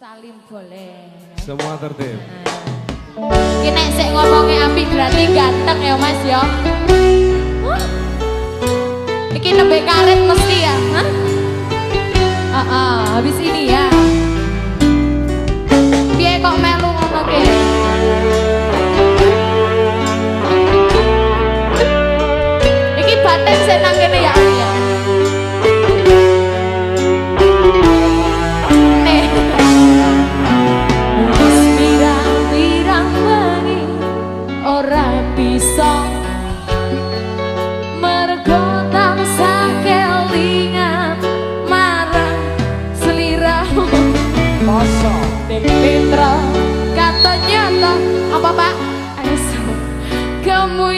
Salim boleh. Ya. Semua tertib. Kita Ini sik ngomongnya api berarti ganteng ya Mas ya. Bikin Iki lebih karet mesti ya. Hah? Habis ini ya. Piye kok melu ngono? apa pak? Esok kamu